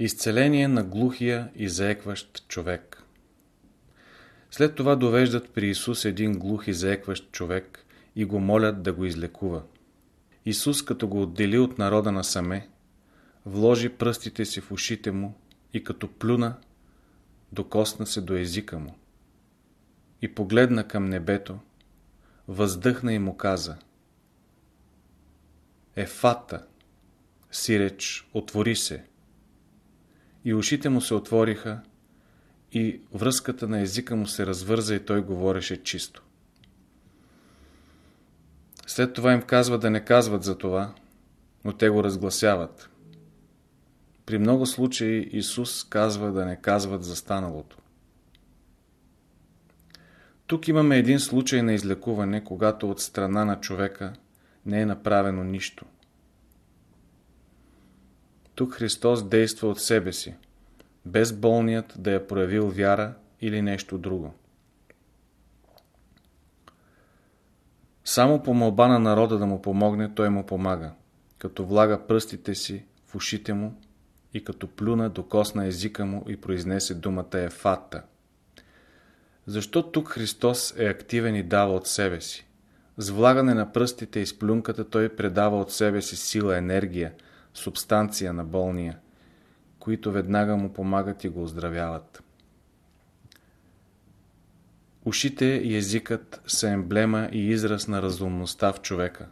Изцеление на глухия и заекващ човек След това довеждат при Исус един глух и заекващ човек и го молят да го излекува. Исус, като го отдели от народа насаме, вложи пръстите си в ушите му и като плюна, докосна се до езика му. И погледна към небето, въздъхна и му каза Ефата, сиреч, отвори се. И ушите му се отвориха и връзката на езика му се развърза и той говореше чисто. След това им казва да не казват за това, но те го разгласяват. При много случаи Исус казва да не казват за станалото. Тук имаме един случай на излекуване, когато от страна на човека не е направено нищо. Тук Христос действа от себе си, без болният да е проявил вяра или нещо друго. Само по молба на народа да му помогне, той му помага, като влага пръстите си в ушите му и като плюна докосна езика му и произнесе думата Ефата. Защо тук Христос е активен и дава от себе си? С влагане на пръстите и с плюнката той предава от себе си сила, енергия, субстанция на болния, които веднага му помагат и го оздравяват. Ушите и езикът са емблема и израз на разумността в човека.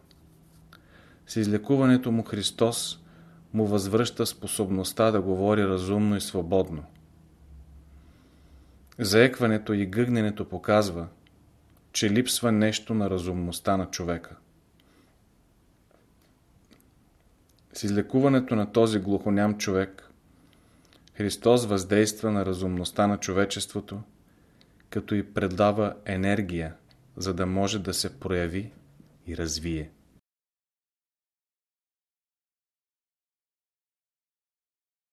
С излекуването му Христос му възвръща способността да говори разумно и свободно. Заекването и гъгненето показва, че липсва нещо на разумността на човека. С излекуването на този глухоням човек, Христос въздейства на разумността на човечеството, като и предава енергия, за да може да се прояви и развие.